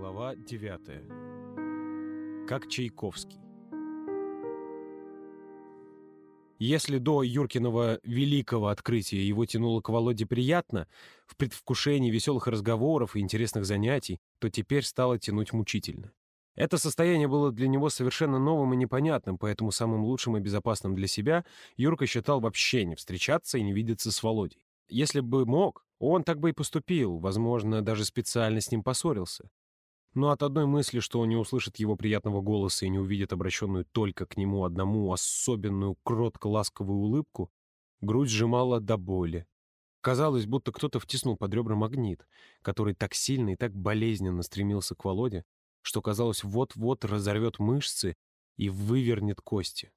Глава 9. Как Чайковский. Если до Юркиного великого открытия его тянуло к Володе приятно, в предвкушении веселых разговоров и интересных занятий, то теперь стало тянуть мучительно. Это состояние было для него совершенно новым и непонятным, поэтому самым лучшим и безопасным для себя Юрка считал вообще не встречаться и не видеться с Володей. Если бы мог, он так бы и поступил, возможно, даже специально с ним поссорился. Но от одной мысли, что он не услышит его приятного голоса и не увидит обращенную только к нему одному особенную кротко-ласковую улыбку, грудь сжимала до боли. Казалось, будто кто-то втиснул под ребра магнит, который так сильно и так болезненно стремился к Володе, что, казалось, вот-вот разорвет мышцы и вывернет кости.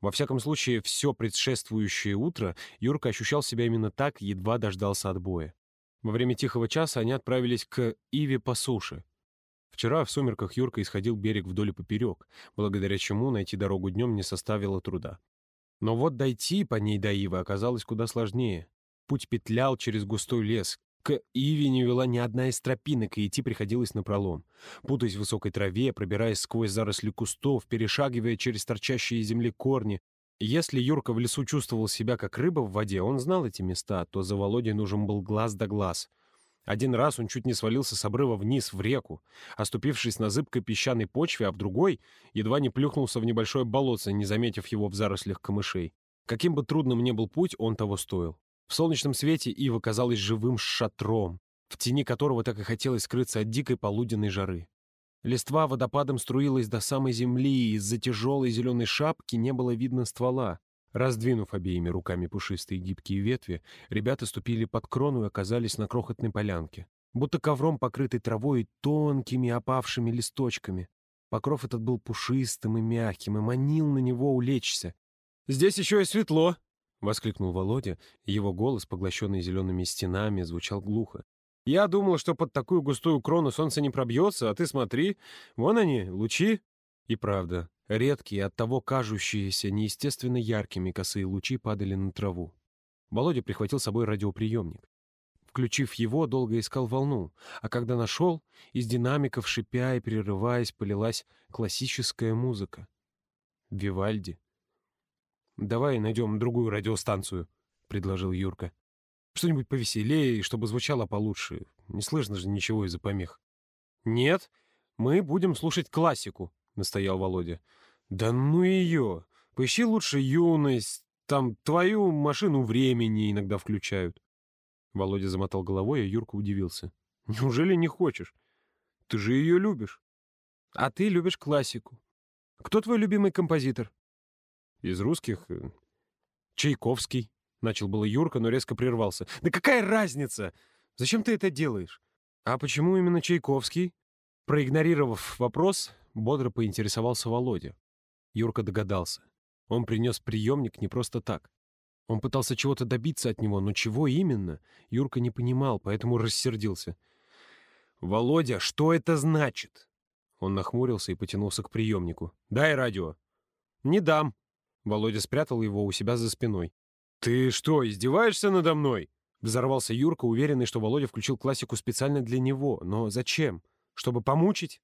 Во всяком случае, все предшествующее утро Юрка ощущал себя именно так, едва дождался отбоя. Во время тихого часа они отправились к Иве по суше. Вчера в сумерках Юрка исходил берег вдоль и поперек, благодаря чему найти дорогу днем не составило труда. Но вот дойти по ней до Ивы оказалось куда сложнее. Путь петлял через густой лес, к Иве не вела ни одна из тропинок, и идти приходилось напролом. Путаясь в высокой траве, пробираясь сквозь заросли кустов, перешагивая через торчащие из земли корни. Если Юрка в лесу чувствовал себя как рыба в воде, он знал эти места, то за Володей нужен был глаз да глаз. Один раз он чуть не свалился с обрыва вниз в реку, оступившись на зыбкой песчаной почве, а в другой едва не плюхнулся в небольшое болотце, не заметив его в зарослях камышей. Каким бы трудным ни был путь, он того стоил. В солнечном свете Ива казалась живым шатром, в тени которого так и хотелось скрыться от дикой полуденной жары. Листва водопадом струилась до самой земли, и из-за тяжелой зеленой шапки не было видно ствола. Раздвинув обеими руками пушистые гибкие ветви, ребята ступили под крону и оказались на крохотной полянке, будто ковром покрытой травой и тонкими опавшими листочками. Покров этот был пушистым и мягким, и манил на него улечься. «Здесь еще и светло!» — воскликнул Володя. Его голос, поглощенный зелеными стенами, звучал глухо. «Я думал, что под такую густую крону солнце не пробьется, а ты смотри, вон они, лучи». И правда, редкие, оттого кажущиеся неестественно яркими косые лучи падали на траву. Володя прихватил с собой радиоприемник. Включив его, долго искал волну, а когда нашел, из динамиков, шипя и перерываясь, полилась классическая музыка. Вивальди. «Давай найдем другую радиостанцию», — предложил Юрка. «Что-нибудь повеселее, чтобы звучало получше. Не слышно же ничего из-за помех». «Нет, мы будем слушать классику», — настоял Володя. «Да ну ее! Поищи лучше юность. Там твою машину времени иногда включают». Володя замотал головой, а Юрка удивился. «Неужели не хочешь? Ты же ее любишь. А ты любишь классику. Кто твой любимый композитор?» Из русских... Э, Чайковский. Начал было Юрка, но резко прервался. «Да какая разница? Зачем ты это делаешь?» «А почему именно Чайковский?» Проигнорировав вопрос, бодро поинтересовался Володя. Юрка догадался. Он принес приемник не просто так. Он пытался чего-то добиться от него, но чего именно, Юрка не понимал, поэтому рассердился. «Володя, что это значит?» Он нахмурился и потянулся к приемнику. «Дай радио». «Не дам», Володя спрятал его у себя за спиной. «Ты что, издеваешься надо мной?» Взорвался Юрка, уверенный, что Володя включил классику специально для него. Но зачем? Чтобы помучить?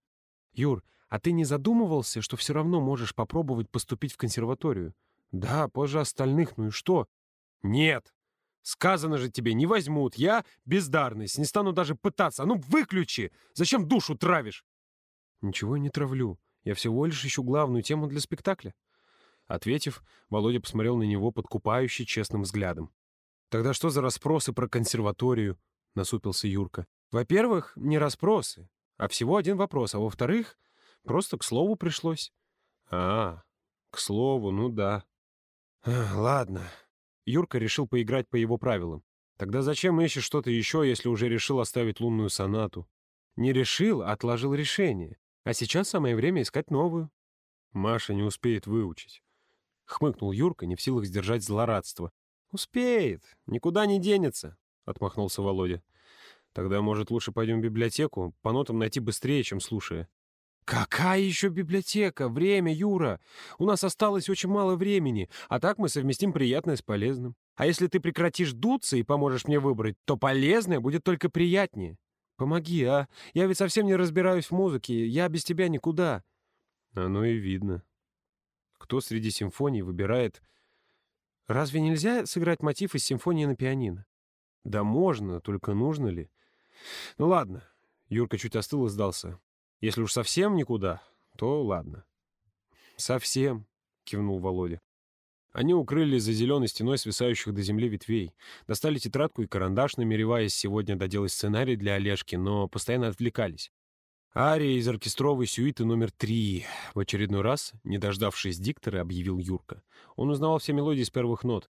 «Юр, а ты не задумывался, что все равно можешь попробовать поступить в консерваторию? Да, позже остальных, ну и что?» «Нет! Сказано же тебе, не возьмут. Я бездарность, не стану даже пытаться. А ну, выключи! Зачем душу травишь?» «Ничего я не травлю. Я всего лишь ищу главную тему для спектакля». Ответив, Володя посмотрел на него подкупающе честным взглядом. «Тогда что за расспросы про консерваторию?» — насупился Юрка. «Во-первых, не расспросы, а всего один вопрос, а во-вторых, просто к слову пришлось». «А, к слову, ну да». «Ладно». Юрка решил поиграть по его правилам. «Тогда зачем ищешь что-то еще, если уже решил оставить лунную сонату?» «Не решил, а отложил решение. А сейчас самое время искать новую». «Маша не успеет выучить. — хмыкнул Юрка, не в силах сдержать злорадство. «Успеет, никуда не денется», — отмахнулся Володя. «Тогда, может, лучше пойдем в библиотеку? По нотам найти быстрее, чем слушая». «Какая еще библиотека? Время, Юра! У нас осталось очень мало времени, а так мы совместим приятное с полезным. А если ты прекратишь дуться и поможешь мне выбрать, то полезное будет только приятнее. Помоги, а? Я ведь совсем не разбираюсь в музыке. Я без тебя никуда». Оно и видно. Кто среди симфоний выбирает... Разве нельзя сыграть мотив из симфонии на пианино? Да можно, только нужно ли? Ну ладно. Юрка чуть остыл и сдался. Если уж совсем никуда, то ладно. Совсем, кивнул Володя. Они укрылись за зеленой стеной свисающих до земли ветвей, достали тетрадку и карандаш, намереваясь сегодня доделать сценарий для Олежки, но постоянно отвлекались. Ария из оркестровой сюиты номер три. В очередной раз, не дождавшись диктора, объявил Юрка. Он узнавал все мелодии с первых нот.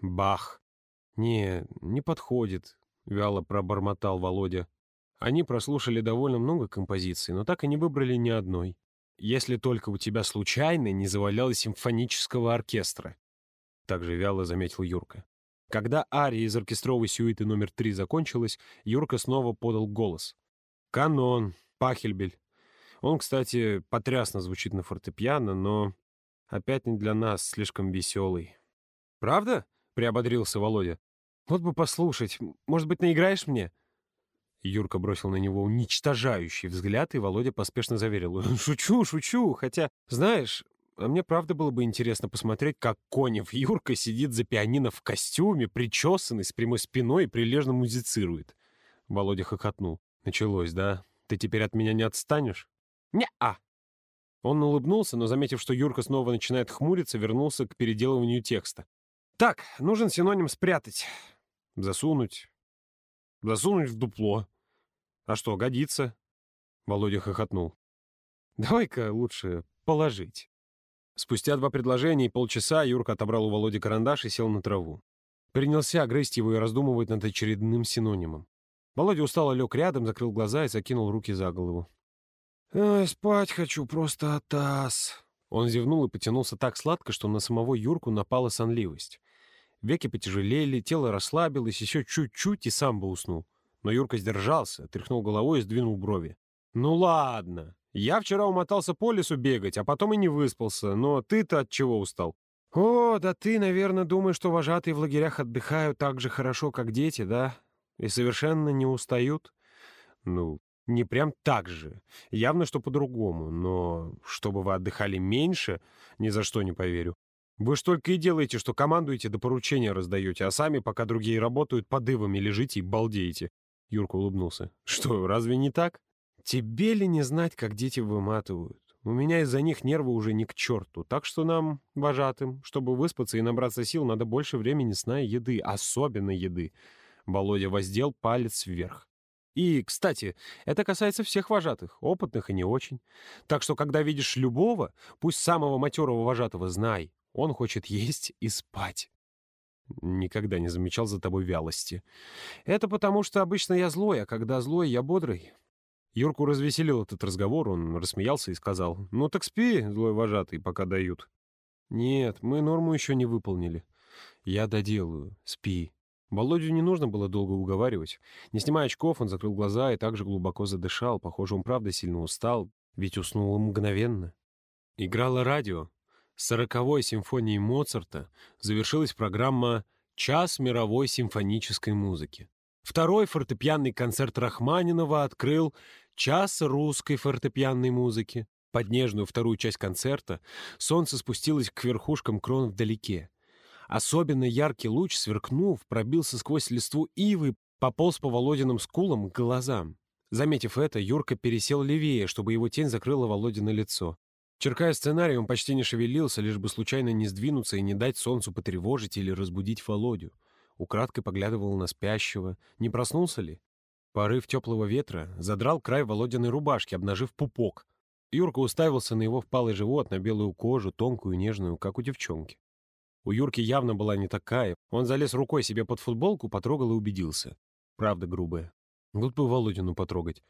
Бах. Не, не подходит, вяло пробормотал Володя. Они прослушали довольно много композиций, но так и не выбрали ни одной. Если только у тебя случайно не завалялось симфонического оркестра. Также вяло заметил Юрка. Когда ария из оркестровой сюиты номер три закончилась, Юрка снова подал голос. Канон, Пахельбель. Он, кстати, потрясно звучит на фортепиано, но опять не для нас, слишком веселый. «Правда?» — приободрился Володя. «Вот бы послушать. Может быть, наиграешь мне?» Юрка бросил на него уничтожающий взгляд, и Володя поспешно заверил. «Шучу, шучу. Хотя, знаешь, а мне правда было бы интересно посмотреть, как Конев Юрка сидит за пианино в костюме, причесанный, с прямой спиной и прилежно музицирует». Володя хохотнул. Началось, да? Ты теперь от меня не отстанешь? Не-а. Он улыбнулся, но, заметив, что Юрка снова начинает хмуриться, вернулся к переделыванию текста. Так, нужен синоним «спрятать». Засунуть. Засунуть в дупло. А что, годится? Володя хохотнул. Давай-ка лучше положить. Спустя два предложения и полчаса Юрка отобрал у Володи карандаш и сел на траву. Принялся грызть его и раздумывать над очередным синонимом. Володя устало лег рядом, закрыл глаза и закинул руки за голову. «Ой, спать хочу, просто атас!» Он зевнул и потянулся так сладко, что на самого Юрку напала сонливость. Веки потяжелели, тело расслабилось, еще чуть-чуть и сам бы уснул. Но Юрка сдержался, тряхнул головой и сдвинул брови. «Ну ладно. Я вчера умотался по лесу бегать, а потом и не выспался. Но ты-то от чего устал?» «О, да ты, наверное, думаешь, что вожатые в лагерях отдыхают так же хорошо, как дети, да? И совершенно не устают? Ну, не прям так же. Явно, что по-другому. Но чтобы вы отдыхали меньше, ни за что не поверю. Вы ж только и делаете, что командуете до поручения раздаете, а сами, пока другие работают, под ивами лежите и балдеете. Юрка улыбнулся. Что, разве не так? Тебе ли не знать, как дети выматывают? У меня из-за них нервы уже не к черту, так что нам, вожатым, чтобы выспаться и набраться сил, надо больше времени сна и еды, особенно еды. Володя воздел палец вверх. И, кстати, это касается всех вожатых, опытных и не очень. Так что, когда видишь любого, пусть самого матерого вожатого, знай, он хочет есть и спать. Никогда не замечал за тобой вялости. Это потому, что обычно я злой, а когда злой, я бодрый. Юрку развеселил этот разговор, он рассмеялся и сказал, «Ну так спи, злой вожатый, пока дают». «Нет, мы норму еще не выполнили». «Я доделаю. Спи». Володю не нужно было долго уговаривать. Не снимая очков, он закрыл глаза и также глубоко задышал. Похоже, он правда сильно устал, ведь уснул мгновенно. Играло радио. Сороковой симфонией Моцарта завершилась программа «Час мировой симфонической музыки». Второй фортепианный концерт Рахманинова открыл «Час русской фортепианной музыки». Под нежную вторую часть концерта солнце спустилось к верхушкам крон вдалеке. Особенно яркий луч, сверкнув, пробился сквозь листву ивы, пополз по Володиным скулам к глазам. Заметив это, Юрка пересел левее, чтобы его тень закрыла Володино лицо. Черкая сценарий, он почти не шевелился, лишь бы случайно не сдвинуться и не дать солнцу потревожить или разбудить Володю. Украдкой поглядывал на спящего. Не проснулся ли? Порыв теплого ветра задрал край Володиной рубашки, обнажив пупок. Юрка уставился на его впалый живот, на белую кожу, тонкую и нежную, как у девчонки. У Юрки явно была не такая. Он залез рукой себе под футболку, потрогал и убедился. Правда грубая. Вот бы Володину потрогать.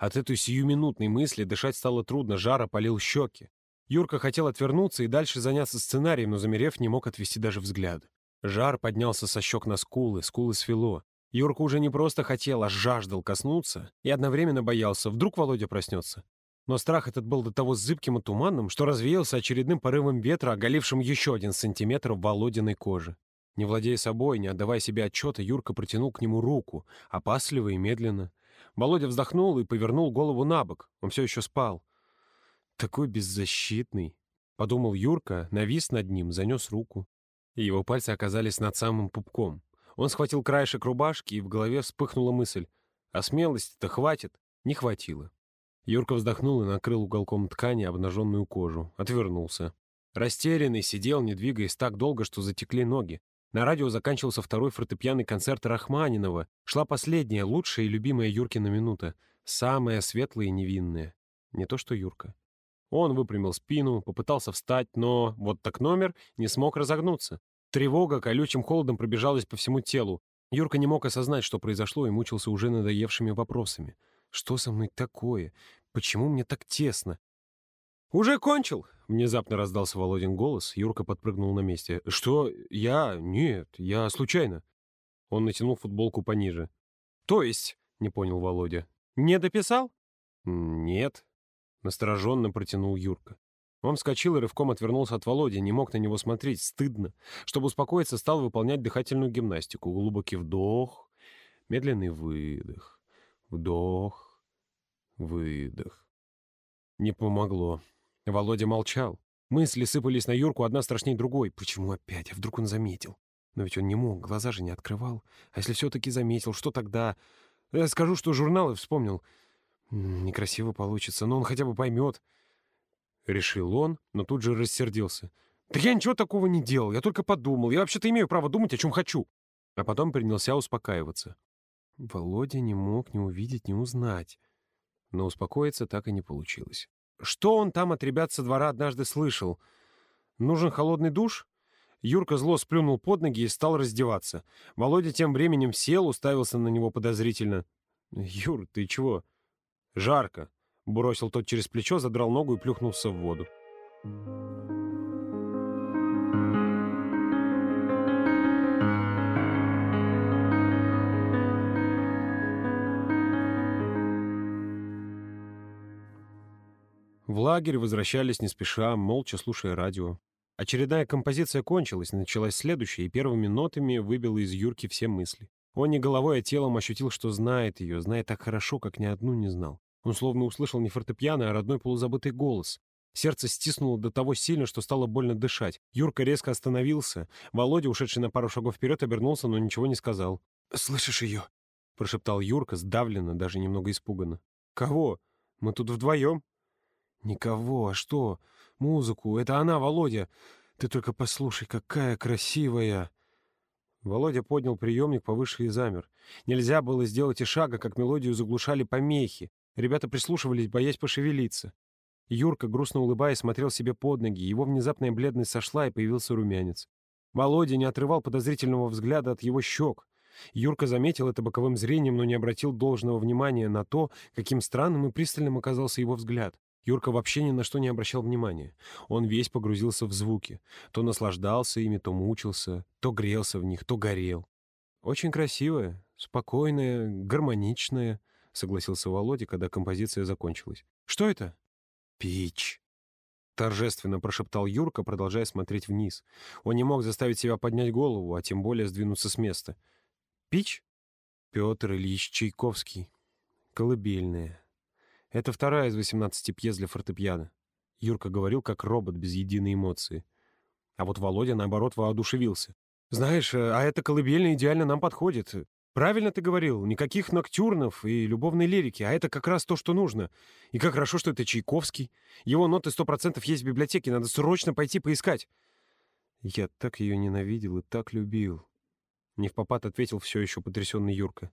От этой сиюминутной мысли дышать стало трудно, жар опалил щеки. Юрка хотел отвернуться и дальше заняться сценарием, но, замерев, не мог отвести даже взгляд. Жар поднялся со щек на скулы, скулы свело. Юрка уже не просто хотел, а жаждал коснуться и одновременно боялся. Вдруг Володя проснется. Но страх этот был до того зыбким и туманным, что развеялся очередным порывом ветра, оголившим еще один сантиметр Володиной кожи. Не владея собой, не отдавая себе отчета, Юрка протянул к нему руку, опасливо и медленно. Володя вздохнул и повернул голову на бок. Он все еще спал. «Такой беззащитный», — подумал Юрка, навис над ним, занес руку. И его пальцы оказались над самым пупком. Он схватил краешек рубашки, и в голове вспыхнула мысль. А смелости-то хватит? Не хватило. Юрка вздохнул и накрыл уголком ткани обнаженную кожу. Отвернулся. Растерянный сидел, не двигаясь так долго, что затекли ноги. На радио заканчивался второй фортепианный концерт Рахманинова. Шла последняя, лучшая и любимая Юркина минута. Самая светлая и невинная. Не то что Юрка. Он выпрямил спину, попытался встать, но вот так номер не смог разогнуться. Тревога колючим холодом пробежалась по всему телу. Юрка не мог осознать, что произошло, и мучился уже надоевшими вопросами. «Что со мной такое? Почему мне так тесно?» «Уже кончил!» — внезапно раздался Володин голос. Юрка подпрыгнул на месте. «Что? Я? Нет, я случайно». Он натянул футболку пониже. «То есть?» — не понял Володя. «Не дописал?» «Нет», — настороженно протянул Юрка. Он вскочил и рывком отвернулся от Володи, не мог на него смотреть, стыдно. Чтобы успокоиться, стал выполнять дыхательную гимнастику. Глубокий вдох, медленный выдох, вдох, выдох. Не помогло. Володя молчал. Мысли сыпались на Юрку одна страшнее другой. Почему опять? А вдруг он заметил? Но ведь он не мог, глаза же не открывал. А если все-таки заметил, что тогда? Я скажу, что журналы вспомнил. Некрасиво получится, но он хотя бы поймет. Решил он, но тут же рассердился. «Да я ничего такого не делал, я только подумал. Я вообще-то имею право думать, о чем хочу». А потом принялся успокаиваться. Володя не мог ни увидеть, ни узнать. Но успокоиться так и не получилось. Что он там от ребят со двора однажды слышал? Нужен холодный душ? Юрка зло сплюнул под ноги и стал раздеваться. Володя тем временем сел, уставился на него подозрительно. «Юр, ты чего?» «Жарко», — бросил тот через плечо, задрал ногу и плюхнулся в воду. В лагерь возвращались не спеша, молча слушая радио. Очередная композиция кончилась, началась следующая, и первыми нотами выбила из Юрки все мысли. Он не головой, а телом ощутил, что знает ее, знает так хорошо, как ни одну не знал. Он словно услышал не фортепиано, а родной полузабытый голос. Сердце стиснуло до того сильно, что стало больно дышать. Юрка резко остановился. Володя, ушедший на пару шагов вперед, обернулся, но ничего не сказал. «Слышишь ее?» — прошептал Юрка, сдавленно, даже немного испуганно. «Кого? Мы тут вдвоем?» «Никого, а что? Музыку. Это она, Володя. Ты только послушай, какая красивая!» Володя поднял приемник повыше и замер. Нельзя было сделать и шага, как мелодию заглушали помехи. Ребята прислушивались, боясь пошевелиться. Юрка, грустно улыбаясь, смотрел себе под ноги. Его внезапная бледность сошла, и появился румянец. Володя не отрывал подозрительного взгляда от его щек. Юрка заметил это боковым зрением, но не обратил должного внимания на то, каким странным и пристальным оказался его взгляд. Юрка вообще ни на что не обращал внимания. Он весь погрузился в звуки. То наслаждался ими, то мучился, то грелся в них, то горел. «Очень красивая, спокойная, гармоничная», — согласился Володя, когда композиция закончилась. «Что это?» «Пич», — торжественно прошептал Юрка, продолжая смотреть вниз. Он не мог заставить себя поднять голову, а тем более сдвинуться с места. «Пич?» «Петр Ильич Чайковский. Колыбельная». Это вторая из 18 пьес для фортепиано. Юрка говорил, как робот, без единой эмоции. А вот Володя, наоборот, воодушевился. «Знаешь, э, а эта колыбельная идеально нам подходит. Правильно ты говорил, никаких ноктюрнов и любовной лирики, а это как раз то, что нужно. И как хорошо, что это Чайковский. Его ноты сто процентов есть в библиотеке, надо срочно пойти поискать». «Я так ее ненавидел и так любил», — не в попад ответил все еще потрясенный Юрка.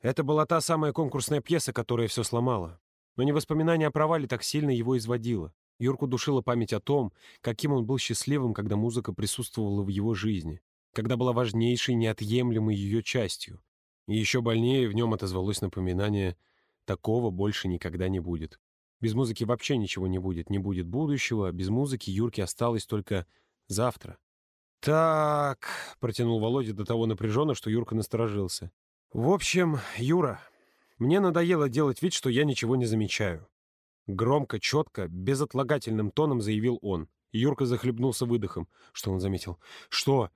«Это была та самая конкурсная пьеса, которая все сломала. Но не воспоминание о провале так сильно его изводило. Юрку душила память о том, каким он был счастливым, когда музыка присутствовала в его жизни, когда была важнейшей, неотъемлемой ее частью. И еще больнее в нем отозвалось напоминание «такого больше никогда не будет». Без музыки вообще ничего не будет, не будет будущего, без музыки Юрке осталось только завтра. «Так», — протянул Володя до того напряженно, что Юрка насторожился. «В общем, Юра, мне надоело делать вид, что я ничего не замечаю. Громко, четко, безотлагательным тоном заявил он. Юрка захлебнулся выдохом. Что он заметил? «Что?»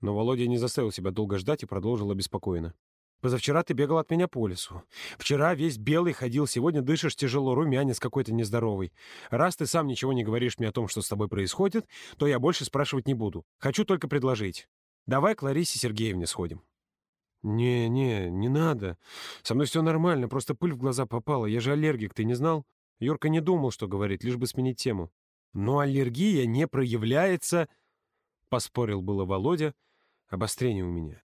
Но Володя не заставил себя долго ждать и продолжил обеспокоенно. «Позавчера ты бегал от меня по лесу. Вчера весь белый ходил, сегодня дышишь тяжело, румянец какой-то нездоровый. Раз ты сам ничего не говоришь мне о том, что с тобой происходит, то я больше спрашивать не буду. Хочу только предложить. Давай к Ларисе Сергеевне сходим». «Не, не, не надо. Со мной все нормально, просто пыль в глаза попала. Я же аллергик, ты не знал?» Юрка не думал, что говорить, лишь бы сменить тему. «Но аллергия не проявляется...» — поспорил было Володя. «Обострение у меня».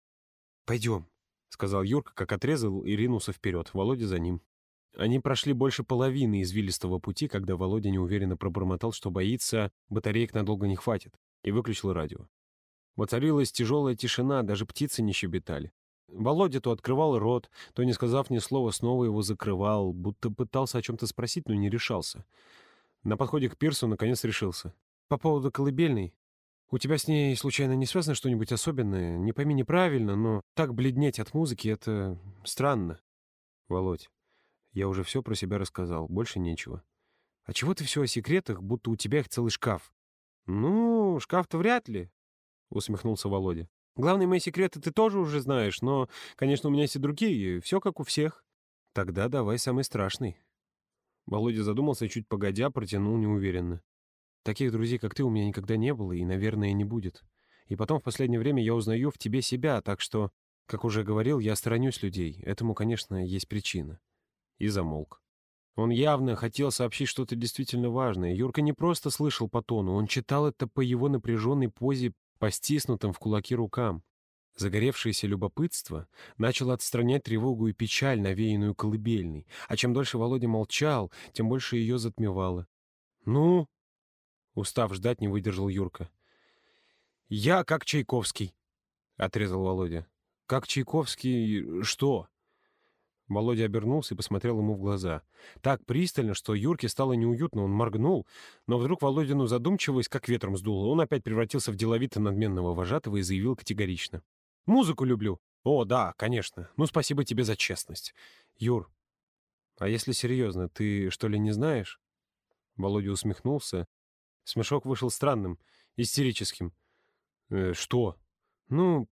«Пойдем», — сказал Юрка, как отрезал и ринулся вперед. Володя за ним. Они прошли больше половины извилистого пути, когда Володя неуверенно пробормотал, что боится, батареек надолго не хватит, и выключил радио. Воцарилась тяжелая тишина, даже птицы не щебетали. Володя то открывал рот, то, не сказав ни слова, снова его закрывал, будто пытался о чем-то спросить, но не решался. На подходе к пирсу наконец решился. «По поводу колыбельной. У тебя с ней, случайно, не связано что-нибудь особенное? Не пойми неправильно, но так бледнеть от музыки — это странно. Володь, я уже все про себя рассказал, больше нечего. А чего ты все о секретах, будто у тебя их целый шкаф? Ну, шкаф-то вряд ли, — усмехнулся Володя. Главные мои секреты ты тоже уже знаешь, но, конечно, у меня есть и другие, все как у всех. Тогда давай самый страшный. Володя задумался, чуть погодя, протянул неуверенно. Таких друзей, как ты, у меня никогда не было и, наверное, не будет. И потом в последнее время я узнаю в тебе себя, так что, как уже говорил, я сторонюсь людей. Этому, конечно, есть причина. И замолк. Он явно хотел сообщить что-то действительно важное. Юрка не просто слышал по тону, он читал это по его напряженной позе, по стиснутым в кулаки рукам. Загоревшееся любопытство начало отстранять тревогу и печаль, навеянную колыбельной. А чем дольше Володя молчал, тем больше ее затмевало. «Ну?» Устав ждать, не выдержал Юрка. «Я как Чайковский», — отрезал Володя. «Как Чайковский... что?» Володя обернулся и посмотрел ему в глаза. Так пристально, что Юрке стало неуютно, он моргнул, но вдруг Володину задумчивость как ветром сдуло. Он опять превратился в деловито надменного вожатого и заявил категорично. «Музыку люблю». «О, да, конечно. Ну, спасибо тебе за честность. Юр, а если серьезно, ты что ли не знаешь?» Володя усмехнулся, Смешок вышел странным, истерическим. «Э, «Что?» «Ну,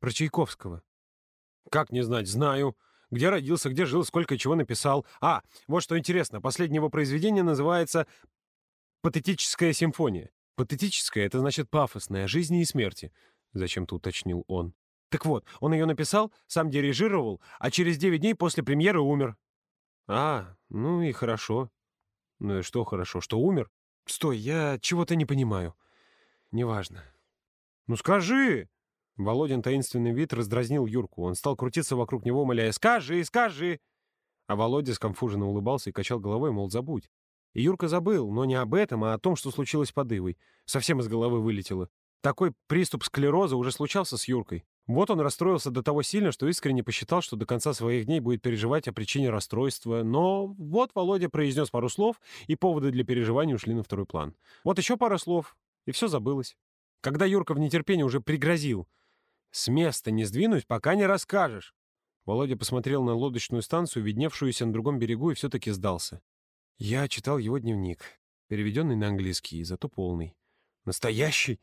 про Чайковского». «Как не знать? Знаю. Где родился, где жил, сколько чего написал. А, вот что интересно. Последнее его произведение называется «Патетическая симфония». «Патетическая» — это значит пафосная, жизни и смерти, — зачем-то уточнил он. Так вот, он ее написал, сам дирижировал, а через девять дней после премьеры умер. А, ну и хорошо. Ну и что хорошо, что умер? Стой, я чего-то не понимаю. Неважно. Ну скажи! Володин таинственный вид раздразнил Юрку. Он стал крутиться вокруг него, моляя «Скажи, скажи!» А Володя скомфуженно улыбался и качал головой, мол, забудь. И Юрка забыл, но не об этом, а о том, что случилось под Ивой. Совсем из головы вылетело. Такой приступ склероза уже случался с Юркой. Вот он расстроился до того сильно, что искренне посчитал, что до конца своих дней будет переживать о причине расстройства. Но вот Володя произнес пару слов, и поводы для переживаний ушли на второй план. Вот еще пара слов, и все забылось. Когда Юрка в нетерпении уже пригрозил. «С места не сдвинусь, пока не расскажешь». Володя посмотрел на лодочную станцию, видневшуюся на другом берегу, и все-таки сдался. Я читал его дневник, переведенный на английский, зато полный. «Настоящий?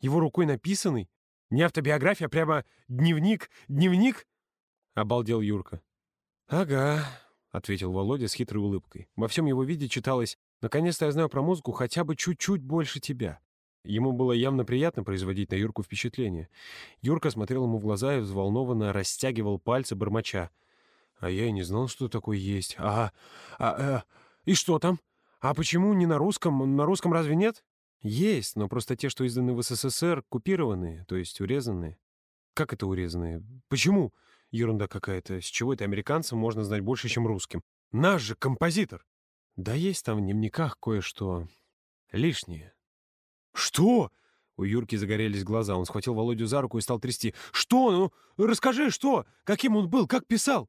Его рукой написанный?» Не автобиография, а прямо дневник, дневник?» — обалдел Юрка. «Ага», — ответил Володя с хитрой улыбкой. Во всем его виде читалось «Наконец-то я знаю про музыку хотя бы чуть-чуть больше тебя». Ему было явно приятно производить на Юрку впечатление. Юрка смотрел ему в глаза и взволнованно растягивал пальцы бормоча. «А я и не знал, что такое есть. А, а, а, и что там? А почему не на русском? На русском разве нет?» Есть, но просто те, что изданы в СССР, купированные, то есть урезанные. Как это урезанные? Почему? Ерунда какая-то. С чего это американцам можно знать больше, чем русским? Наш же композитор. Да есть там в дневниках кое-что лишнее. Что? У Юрки загорелись глаза. Он схватил Володю за руку и стал трясти. «Что? Ну, расскажи, что? Каким он был? Как писал?»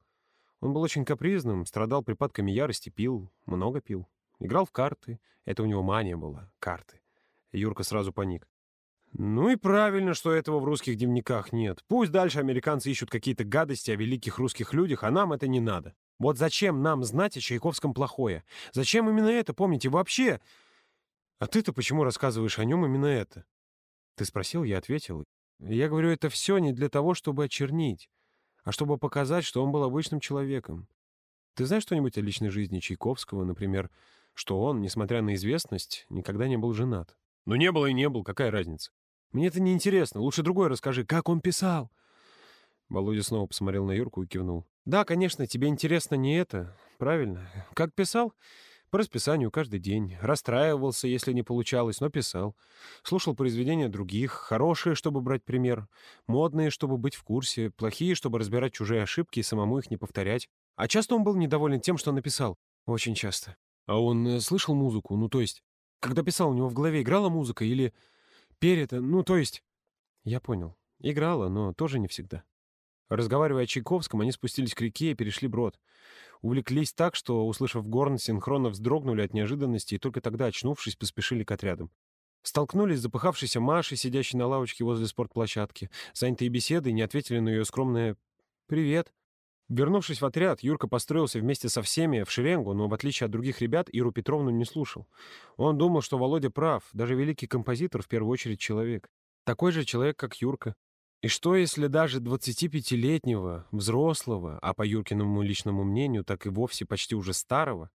Он был очень капризным, страдал припадками ярости, пил, много пил. Играл в карты. Это у него мания была, карты. Юрка сразу паник. Ну и правильно, что этого в русских дневниках нет. Пусть дальше американцы ищут какие-то гадости о великих русских людях, а нам это не надо. Вот зачем нам знать о Чайковском плохое? Зачем именно это, помните, вообще? А ты-то почему рассказываешь о нем именно это? Ты спросил, я ответил. Я говорю это все не для того, чтобы очернить, а чтобы показать, что он был обычным человеком. Ты знаешь что-нибудь о личной жизни Чайковского, например, что он, несмотря на известность, никогда не был женат? Ну, не был и не был, какая разница? Мне это не интересно. Лучше другой расскажи, как он писал. Володя снова посмотрел на Юрку и кивнул. «Да, конечно, тебе интересно не это. Правильно. Как писал? По расписанию каждый день. Расстраивался, если не получалось, но писал. Слушал произведения других. Хорошие, чтобы брать пример. Модные, чтобы быть в курсе. Плохие, чтобы разбирать чужие ошибки и самому их не повторять. А часто он был недоволен тем, что написал. Очень часто. А он э, слышал музыку? Ну, то есть, когда писал, у него в голове играла музыка или перед... Ну, то есть... Я понял. Играла, но тоже не всегда. Разговаривая о Чайковском, они спустились к реке и перешли брод. Увлеклись так, что, услышав горн, синхронно вздрогнули от неожиданности и только тогда, очнувшись, поспешили к отрядам. Столкнулись с запыхавшейся Машей, сидящей на лавочке возле спортплощадки. Занятые беседой не ответили на ее скромное «Привет». Вернувшись в отряд, Юрка построился вместе со всеми в шеренгу, но, в отличие от других ребят, Иру Петровну не слушал. Он думал, что Володя прав, даже великий композитор в первую очередь человек. Такой же человек, как Юрка. И что, если даже 25-летнего, взрослого, а по Юркиному личному мнению, так и вовсе почти уже старого,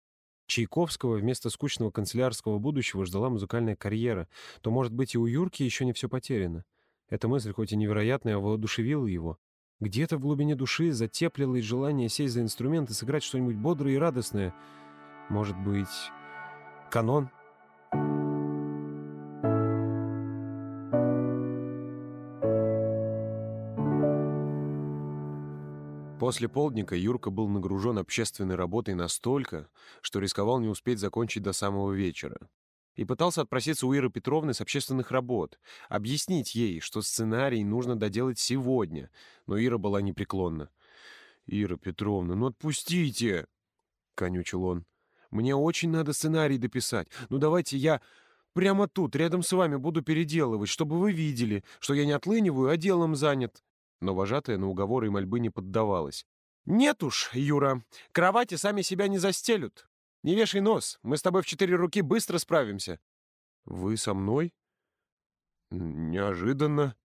Чайковского вместо скучного канцелярского будущего ждала музыкальная карьера, то, может быть, и у Юрки еще не все потеряно. Эта мысль, хоть и невероятная, воодушевила его. Где-то в глубине души затеплилось желание сесть за инструмент и сыграть что-нибудь бодрое и радостное. Может быть, канон? После полдника Юрка был нагружен общественной работой настолько, что рисковал не успеть закончить до самого вечера. И пытался отпроситься у Иры Петровны с общественных работ, объяснить ей, что сценарий нужно доделать сегодня, но Ира была непреклонна. «Ира Петровна, ну отпустите!» — конючил он. «Мне очень надо сценарий дописать. Ну давайте я прямо тут, рядом с вами, буду переделывать, чтобы вы видели, что я не отлыниваю, а делом занят но вожатая на уговоры и мольбы не поддавалась. «Нет уж, Юра, кровати сами себя не застелют. Не вешай нос, мы с тобой в четыре руки быстро справимся». «Вы со мной?» «Неожиданно».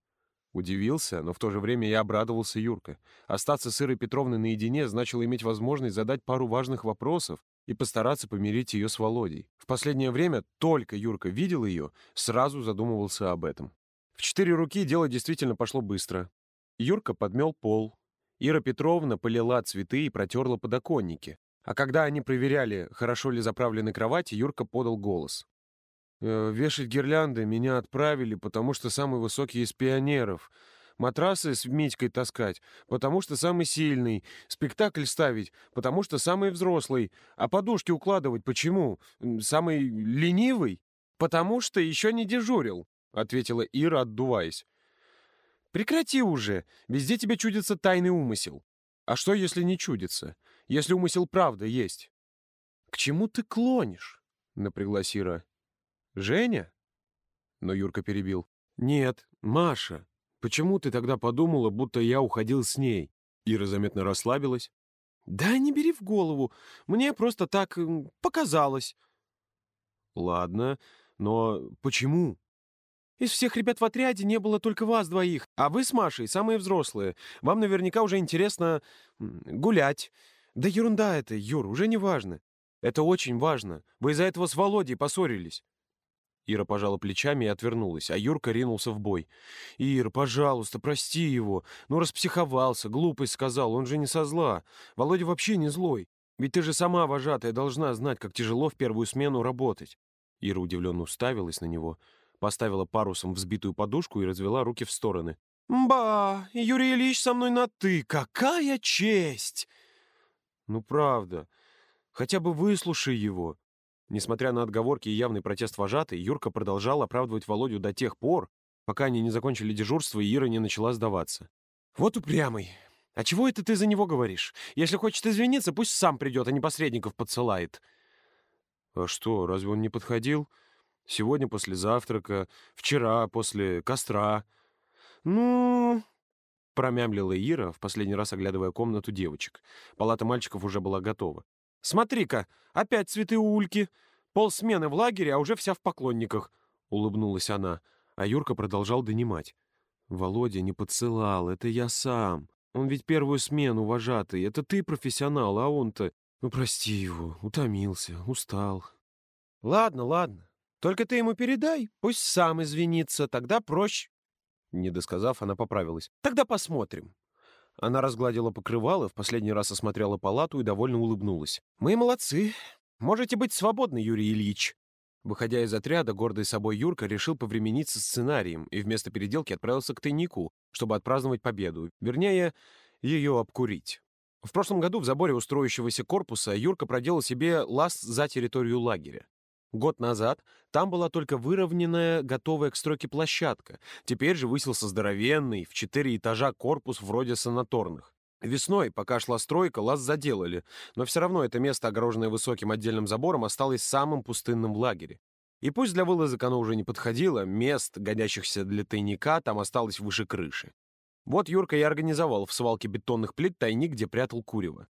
Удивился, но в то же время я обрадовался Юрка. Остаться с Ирой Петровной наедине значило иметь возможность задать пару важных вопросов и постараться помирить ее с Володей. В последнее время только Юрка видел ее, сразу задумывался об этом. В четыре руки дело действительно пошло быстро. Юрка подмел пол. Ира Петровна полила цветы и протерла подоконники. А когда они проверяли, хорошо ли заправлены кровати, Юрка подал голос. «Э, «Вешать гирлянды меня отправили, потому что самый высокий из пионеров. Матрасы с Митькой таскать, потому что самый сильный. Спектакль ставить, потому что самый взрослый. А подушки укладывать почему? Самый ленивый? Потому что еще не дежурил», — ответила Ира, отдуваясь. Прекрати уже, везде тебе чудится тайный умысел. А что, если не чудится? Если умысел правда есть? К чему ты клонишь? Напряглась Ира. Женя? Но Юрка перебил. Нет, Маша. Почему ты тогда подумала, будто я уходил с ней? Ира заметно расслабилась. Да не бери в голову. Мне просто так показалось. Ладно, но почему? Из всех ребят в отряде не было только вас двоих, а вы с Машей самые взрослые. Вам наверняка уже интересно гулять. Да ерунда это, Юр, уже не важно. Это очень важно. Вы из-за этого с Володей поссорились. Ира пожала плечами и отвернулась, а Юрка ринулся в бой. «Ира, пожалуйста, прости его. Ну, распсиховался, глупость сказал, он же не со зла. Володя вообще не злой. Ведь ты же сама, вожатая, должна знать, как тяжело в первую смену работать». Ира удивленно уставилась на него поставила парусом взбитую подушку и развела руки в стороны. «Ба, Юрий Ильич со мной на «ты». Какая честь!» «Ну, правда. Хотя бы выслушай его». Несмотря на отговорки и явный протест вожатой, Юрка продолжал оправдывать Володю до тех пор, пока они не закончили дежурство и Ира не начала сдаваться. «Вот упрямый. А чего это ты за него говоришь? Если хочет извиниться, пусть сам придет, а не посредников подсылает». «А что, разве он не подходил?» Сегодня после завтрака, вчера после костра. Ну, промямлила Ира, в последний раз оглядывая комнату девочек. Палата мальчиков уже была готова. «Смотри-ка, опять цветы у Ульки. Полсмены в лагере, а уже вся в поклонниках», — улыбнулась она, а Юрка продолжал донимать. Володя не подсылал, это я сам. Он ведь первую смену вожатый. Это ты профессионал, а он-то... Ну, прости его, утомился, устал. Ладно, ладно. Только ты ему передай, пусть сам извинится, тогда проще. Не досказав, она поправилась. Тогда посмотрим. Она разгладила покрывало, в последний раз осмотрела палату и довольно улыбнулась. «Мы молодцы. Можете быть свободны, Юрий Ильич». Выходя из отряда, гордый собой Юрка решил повременить сценарием и вместо переделки отправился к тайнику, чтобы отпраздновать победу. Вернее, ее обкурить. В прошлом году в заборе устроившегося корпуса Юрка проделал себе ласт за территорию лагеря. Год назад там была только выровненная, готовая к стройке площадка. Теперь же высился здоровенный, в четыре этажа корпус вроде санаторных. Весной, пока шла стройка, лаз заделали, но все равно это место, огороженное высоким отдельным забором, осталось самым пустынным в лагере. И пусть для вылазок оно уже не подходило, мест, годящихся для тайника, там осталось выше крыши. Вот Юрка и организовал в свалке бетонных плит тайник, где прятал курево.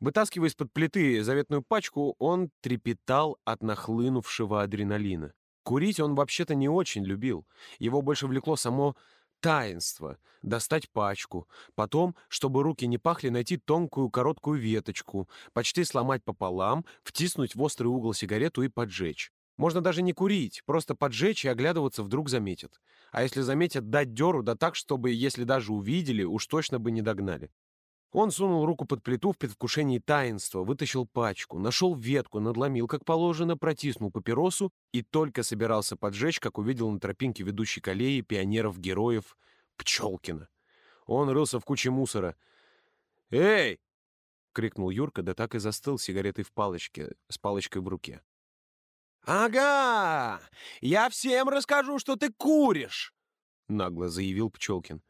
Вытаскивая из-под плиты заветную пачку, он трепетал от нахлынувшего адреналина. Курить он вообще-то не очень любил. Его больше влекло само таинство — достать пачку, потом, чтобы руки не пахли, найти тонкую короткую веточку, почти сломать пополам, втиснуть в острый угол сигарету и поджечь. Можно даже не курить, просто поджечь и оглядываться вдруг заметят. А если заметят, дать дёру, да так, чтобы, если даже увидели, уж точно бы не догнали. Он сунул руку под плиту в предвкушении таинства, вытащил пачку, нашел ветку, надломил, как положено, протиснул папиросу и только собирался поджечь, как увидел на тропинке ведущей к аллее пионеров-героев Пчелкина. Он рылся в куче мусора. «Эй!» — крикнул Юрка, да так и застыл сигаретой в палочке, с палочкой в руке. «Ага! Я всем расскажу, что ты куришь!» — нагло заявил Пчелкин.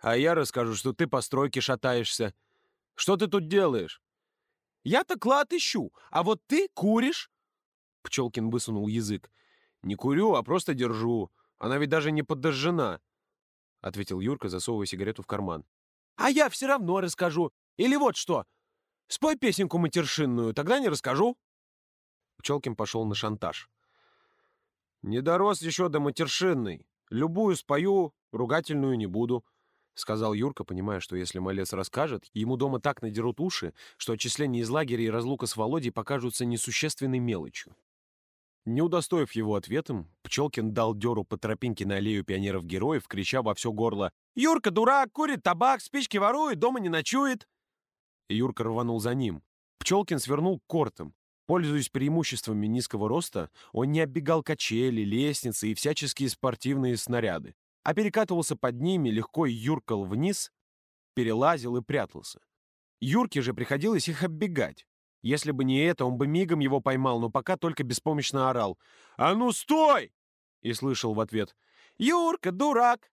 «А я расскажу, что ты по стройке шатаешься. Что ты тут делаешь?» «Я-то клад ищу, а вот ты куришь!» Пчелкин высунул язык. «Не курю, а просто держу. Она ведь даже не подожжена», — ответил Юрка, засовывая сигарету в карман. «А я все равно расскажу. Или вот что. Спой песенку матершинную, тогда не расскажу». Пчелкин пошел на шантаж. «Не дорос еще до матершинной. Любую спою, ругательную не буду», — сказал Юрка, понимая, что если малец расскажет, ему дома так надерут уши, что отчисление из лагеря и разлука с Володей покажутся несущественной мелочью. Не удостоив его ответом, Пчелкин дал дёру по тропинке на аллею пионеров-героев, крича во все горло «Юрка дурак, курит табак, спички ворует, дома не ночует!» Юрка рванул за ним. Пчелкин свернул к кортам. Пользуясь преимуществами низкого роста, он не оббегал качели, лестницы и всяческие спортивные снаряды, а перекатывался под ними, легко юркал вниз, перелазил и прятался. Юрке же приходилось их оббегать. Если бы не это, он бы мигом его поймал, но пока только беспомощно орал. «А ну, стой!» И слышал в ответ. «Юрка, дурак!»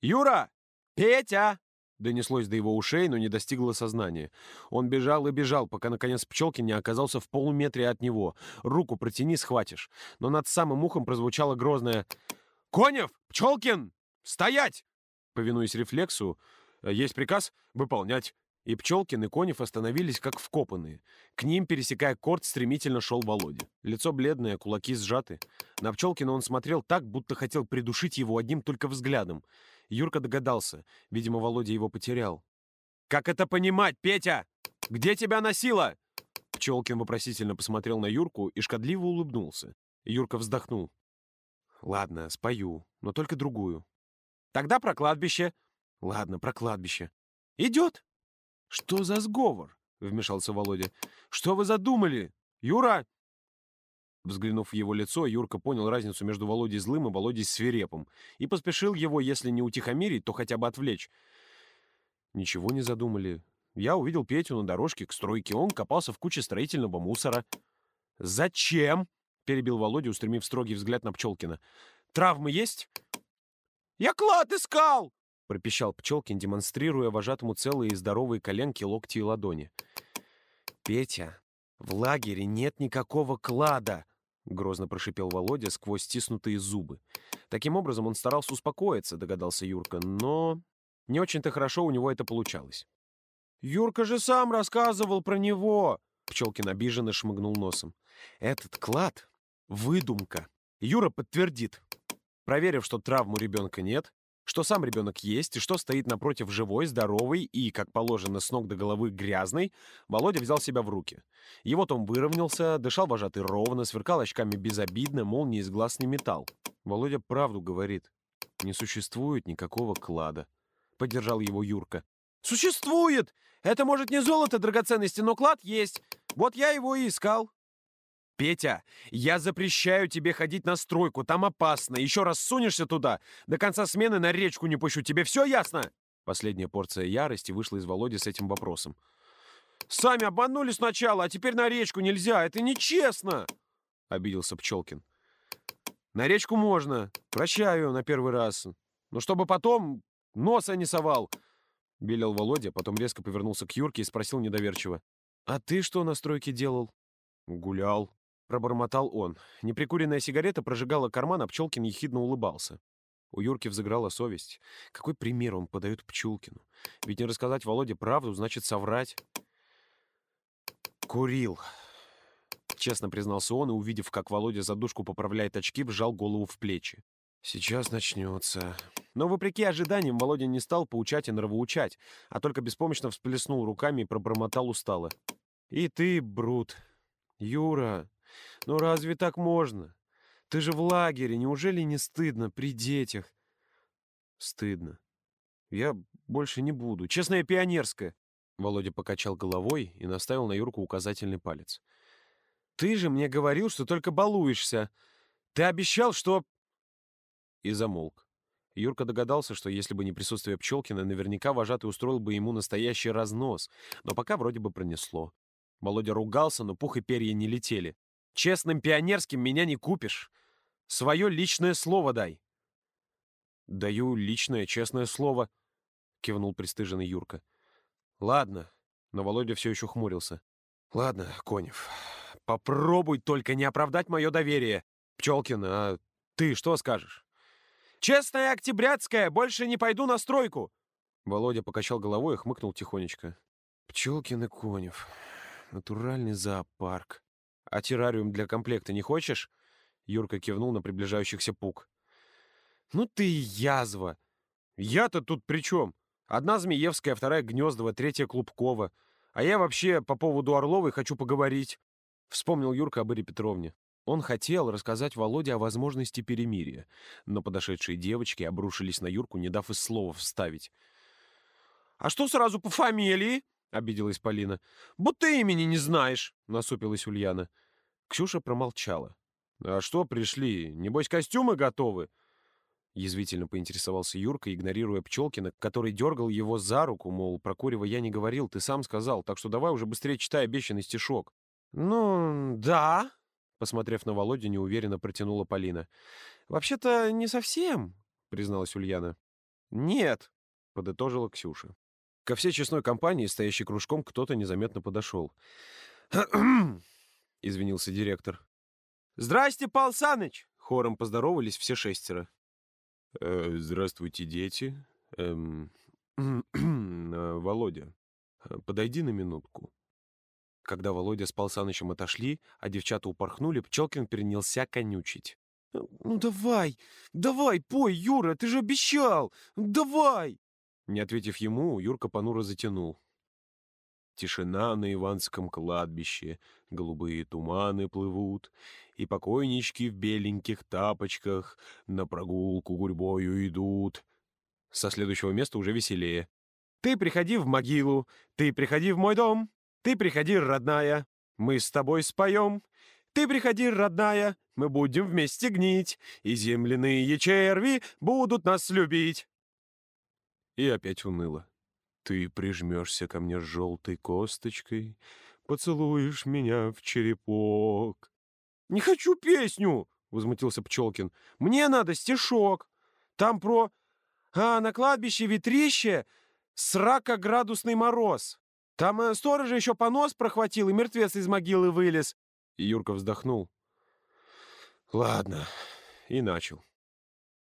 «Юра! Петя!» Донеслось до его ушей, но не достигло сознания. Он бежал и бежал, пока, наконец, Пчелкин не оказался в полуметре от него. «Руку протяни, схватишь». Но над самым ухом прозвучало грозное «Конев! Пчелкин! Стоять!» Повинуясь рефлексу, есть приказ выполнять. И Пчелкин и Конев остановились как вкопанные. К ним, пересекая корт, стремительно шел Володя. Лицо бледное, кулаки сжаты. На Пчелкина он смотрел так, будто хотел придушить его одним только взглядом. Юрка догадался. Видимо, Володя его потерял. «Как это понимать, Петя? Где тебя носило?» Пчелкин вопросительно посмотрел на Юрку и шкодливо улыбнулся. Юрка вздохнул. «Ладно, спою, но только другую». «Тогда про кладбище». «Ладно, про кладбище». «Идет». «Что за сговор?» — вмешался Володя. «Что вы задумали? Юра, Взглянув в его лицо, Юрка понял разницу между Володей злым и Володей свирепым и поспешил его, если не утихомирить, то хотя бы отвлечь. Ничего не задумали. Я увидел Петю на дорожке к стройке. Он копался в куче строительного мусора. «Зачем?» — перебил Володя, устремив строгий взгляд на Пчелкина. «Травмы есть?» «Я клад искал!» — пропищал Пчелкин, демонстрируя вожатому целые и здоровые коленки, локти и ладони. «Петя, в лагере нет никакого клада!» — грозно прошипел Володя сквозь стиснутые зубы. Таким образом он старался успокоиться, догадался Юрка, но не очень-то хорошо у него это получалось. «Юрка же сам рассказывал про него!» Пчелкин обиженно шмыгнул носом. «Этот клад — выдумка. Юра подтвердит. Проверив, что травм у ребенка нет, Что сам ребенок есть, и что стоит напротив живой, здоровый и, как положено, с ног до головы грязный, Володя взял себя в руки. Его том выровнялся, дышал вожатый ровно, сверкал очками безобидно, молнии из глаз не метал. Володя правду говорит. Не существует никакого клада. Поддержал его Юрка. Существует! Это, может, не золото драгоценности, но клад есть. Вот я его и искал. «Петя, я запрещаю тебе ходить на стройку, там опасно. Еще раз сунешься туда, до конца смены на речку не пущу. Тебе все ясно?» Последняя порция ярости вышла из Володи с этим вопросом. «Сами обманули сначала, а теперь на речку нельзя. Это нечестно!» — обиделся Пчелкин. «На речку можно. Прощаю на первый раз. Но чтобы потом носа не совал!» — белел Володя, потом резко повернулся к Юрке и спросил недоверчиво. «А ты что на стройке делал?» «Гулял», — пробормотал он. Неприкуренная сигарета прожигала карман, а Пчелкин ехидно улыбался. У Юрки взыграла совесть. Какой пример он подает Пчелкину? Ведь не рассказать Володе правду, значит соврать. «Курил», — честно признался он, и, увидев, как Володя задушку поправляет очки, вжал голову в плечи. «Сейчас начнется». Но, вопреки ожиданиям, Володя не стал поучать и нравоучать, а только беспомощно всплеснул руками и пробормотал устало. «И ты, Брут, Юра, ну разве так можно? Ты же в лагере, неужели не стыдно при детях? Стыдно. Я больше не буду. Честная пионерская. Володя покачал головой и наставил на Юрку указательный палец. Ты же мне говорил, что только балуешься. Ты обещал, что... И замолк. Юрка догадался, что если бы не присутствие Пчелкина, наверняка вожатый устроил бы ему настоящий разнос, но пока вроде бы пронесло. Володя ругался, но пух и перья не летели. Честным пионерским меня не купишь. Свое личное слово дай. Даю личное, честное слово, кивнул пристыженный Юрка. Ладно, но Володя все еще хмурился. Ладно, Конев, попробуй только не оправдать мое доверие. Пчелкин, а ты что скажешь? Честная октябрятская, больше не пойду на стройку. Володя покачал головой и хмыкнул тихонечко. Пчелкин и Конев. Натуральный зоопарк. «А террариум для комплекта не хочешь?» Юрка кивнул на приближающихся пук. «Ну ты язва! Я-то тут при чем? Одна Змеевская, вторая Гнездова, третья Клубкова. А я вообще по поводу Орловой хочу поговорить», — вспомнил Юрка об Ире Петровне. Он хотел рассказать Володе о возможности перемирия, но подошедшие девочки обрушились на Юрку, не дав и слова вставить. «А что сразу по фамилии?» — обиделась Полина. «Будто имени не знаешь», — насупилась Ульяна. Ксюша промолчала. «А что пришли? Небось, костюмы готовы?» Язвительно поинтересовался Юрка, игнорируя Пчелкина, который дергал его за руку, мол, про Курева я не говорил, ты сам сказал, так что давай уже быстрее читай обещанный стишок. «Ну, да», — посмотрев на Володю, неуверенно протянула Полина. «Вообще-то не совсем», — призналась Ульяна. «Нет», — подытожила Ксюша. Ко всей честной компании, стоящей кружком, кто-то незаметно подошел. извинился директор. «Здрасте, Пал Саныч!» — хором поздоровались все шестеро. «Э, «Здравствуйте, дети. Эм, э, Володя, подойди на минутку». Когда Володя с Пал Санычем отошли, а девчата упорхнули, Пчелкин перенялся конючить. «Ну давай, давай, пой, Юра, ты же обещал! Давай!» Не ответив ему, Юрка понуро затянул. Тишина на Иванском кладбище, голубые туманы плывут, и покойнички в беленьких тапочках на прогулку гурьбою идут. Со следующего места уже веселее. Ты приходи в могилу, ты приходи в мой дом, ты приходи, родная, мы с тобой споем. Ты приходи, родная, мы будем вместе гнить, и земляные черви будут нас любить. И опять уныло. Ты прижмешься ко мне желтой косточкой, поцелуешь меня в черепок. «Не хочу песню!» — возмутился Пчелкин. «Мне надо стишок. Там про... А, на кладбище ветрище сракоградусный мороз. Там э, сторожа еще понос прохватил, и мертвец из могилы вылез». И Юрка вздохнул. «Ладно». И начал.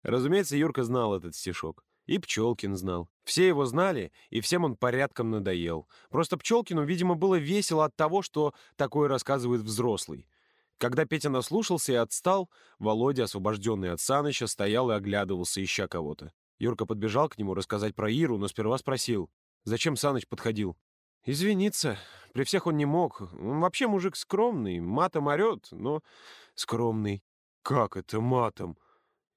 Разумеется, Юрка знал этот стишок. И Пчелкин знал. Все его знали, и всем он порядком надоел. Просто Пчелкину, видимо, было весело от того, что такое рассказывает взрослый. Когда Петя наслушался и отстал, Володя, освобожденный от Саныча, стоял и оглядывался, ища кого-то. Юрка подбежал к нему рассказать про Иру, но сперва спросил, зачем Саныч подходил. «Извиниться. При всех он не мог. Он вообще мужик скромный, матом орет, но скромный». «Как это матом?»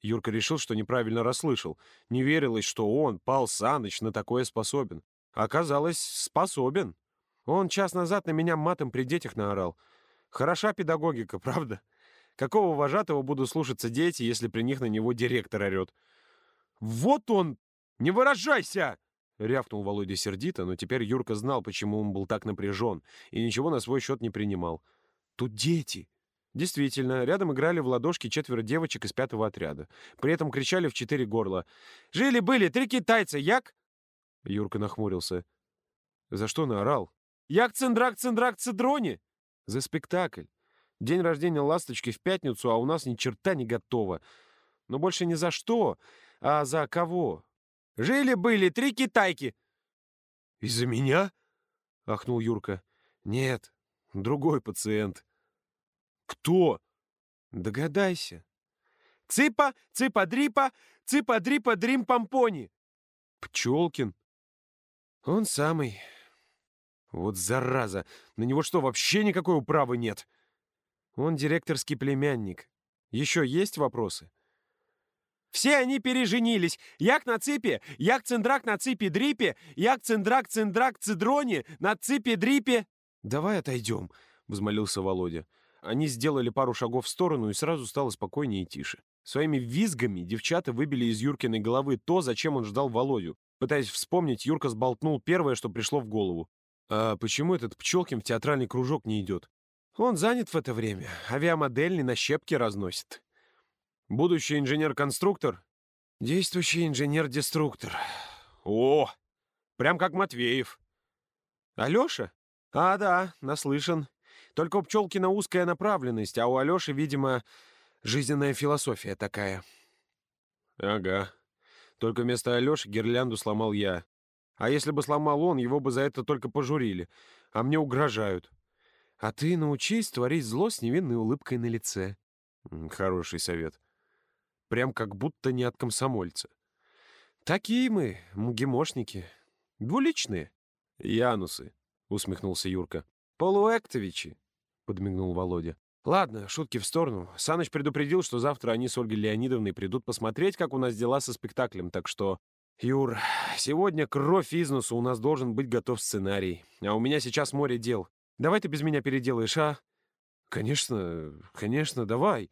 Юрка решил, что неправильно расслышал. Не верилось, что он, Пал Саныч, на такое способен. Оказалось, способен. Он час назад на меня матом при детях наорал. Хороша педагогика, правда? Какого вожатого будут слушаться дети, если при них на него директор орет? «Вот он! Не выражайся!» Рявкнул Володя сердито, но теперь Юрка знал, почему он был так напряжен, и ничего на свой счет не принимал. «Тут дети!» Действительно, рядом играли в ладошки четверо девочек из пятого отряда. При этом кричали в четыре горла. «Жили-были три китайца, як?» Юрка нахмурился. «За что наорал?» «Як цендрак цендрак цедрони!» «За спектакль. День рождения ласточки в пятницу, а у нас ни черта не готово. Но больше не за что, а за кого. Жили-были три китайки!» «Из-за меня?» — ахнул Юрка. «Нет, другой пациент». «Кто?» «Догадайся». «Цыпа, цыпа-дрипа, цыпа-дрипа-дрим-помпони». «Пчелкин». «Он самый». «Вот зараза! На него что, вообще никакой управы нет?» «Он директорский племянник. Еще есть вопросы?» Все они переженились. Як на ципе, як цендрак на ципе дрипе, як цендрак цендрак цедроне, на ципе дрипе. «Давай отойдем», — взмолился Володя. Они сделали пару шагов в сторону, и сразу стало спокойнее и тише. Своими визгами девчата выбили из Юркиной головы то, зачем он ждал Володю. Пытаясь вспомнить, Юрка сболтнул первое, что пришло в голову. «А почему этот Пчелкин в театральный кружок не идет?» «Он занят в это время. Авиамодельный на щепки разносит». Будущий инженер-конструктор? Действующий инженер-деструктор. О, прям как Матвеев. Алеша? А, да, наслышан. Только у Пчелкина узкая направленность, а у Алеши, видимо, жизненная философия такая. Ага. Только вместо Алеши гирлянду сломал я. А если бы сломал он, его бы за это только пожурили. А мне угрожают. А ты научись творить зло с невинной улыбкой на лице. Хороший совет. Прям как будто не от комсомольца. Такие мы, мгимошники. Двуличные. Янусы, усмехнулся Юрка. Полуэктовичи, подмигнул Володя. Ладно, шутки в сторону. Саныч предупредил, что завтра они с Ольгой Леонидовной придут посмотреть, как у нас дела со спектаклем, так что... Юр, сегодня кровь из носу, у нас должен быть готов сценарий. А у меня сейчас море дел. Давай ты без меня переделаешь, а? Конечно, конечно, давай,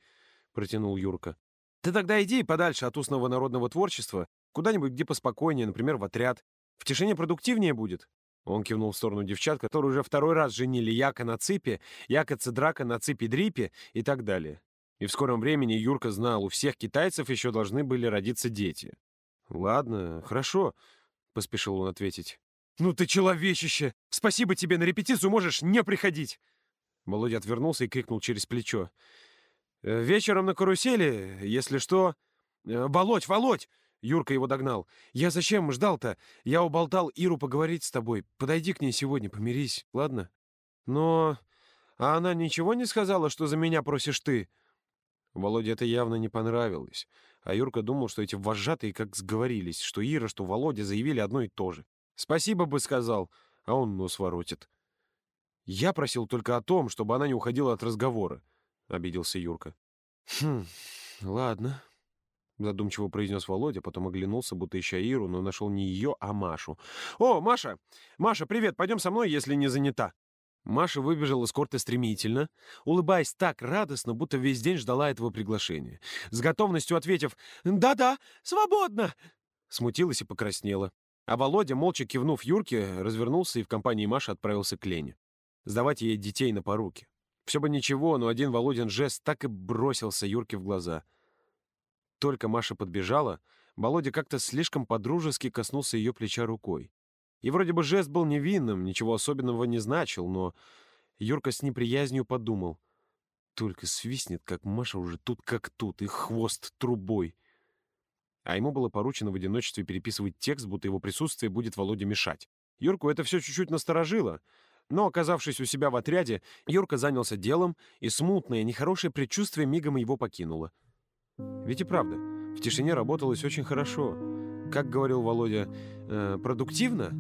протянул Юрка. Ты тогда иди подальше от устного народного творчества, куда-нибудь, где поспокойнее, например, в отряд. В тишине продуктивнее будет». Он кивнул в сторону девчат, которые уже второй раз женили Яка на ципе, Яка Цедрака на ципе-дрипе и так далее. И в скором времени Юрка знал, у всех китайцев еще должны были родиться дети. «Ладно, хорошо», — поспешил он ответить. «Ну ты человечище! Спасибо тебе, на репетицию можешь не приходить!» Володя отвернулся и крикнул через плечо. Э, вечером на карусели, если что... Э, Володь, Володь! Юрка его догнал. «Я зачем ждал-то? Я уболтал Иру поговорить с тобой. Подойди к ней сегодня, помирись, ладно?» «Но... А она ничего не сказала, что за меня просишь ты?» Володе это явно не понравилось. А Юрка думал, что эти вожатые как сговорились, что Ира, что Володя заявили одно и то же. «Спасибо бы сказал», а он нос воротит. Я просил только о том, чтобы она не уходила от разговора. — обиделся Юрка. «Хм, ладно», — задумчиво произнес Володя, потом оглянулся, будто ища Иру, но нашел не ее, а Машу. «О, Маша! Маша, привет! Пойдем со мной, если не занята!» Маша выбежала из корта стремительно, улыбаясь так радостно, будто весь день ждала этого приглашения. С готовностью ответив «Да-да, свободно!» смутилась и покраснела. А Володя, молча кивнув Юрке, развернулся и в компании Маши отправился к Лене. Сдавать ей детей на поруки. Все бы ничего, но один Володин жест так и бросился Юрке в глаза. Только Маша подбежала, Володя как-то слишком подружески коснулся ее плеча рукой. И вроде бы жест был невинным, ничего особенного не значил, но Юрка с неприязнью подумал. Только свистнет, как Маша уже тут как тут, и хвост трубой. А ему было поручено в одиночестве переписывать текст, будто его присутствие будет Володе мешать. Юрку это все чуть-чуть насторожило — но, оказавшись у себя в отряде, Юрка занялся делом, и смутное, нехорошее предчувствие мигом его покинуло. Ведь и правда, в тишине работалось очень хорошо. как говорил Володя, э, продуктивно,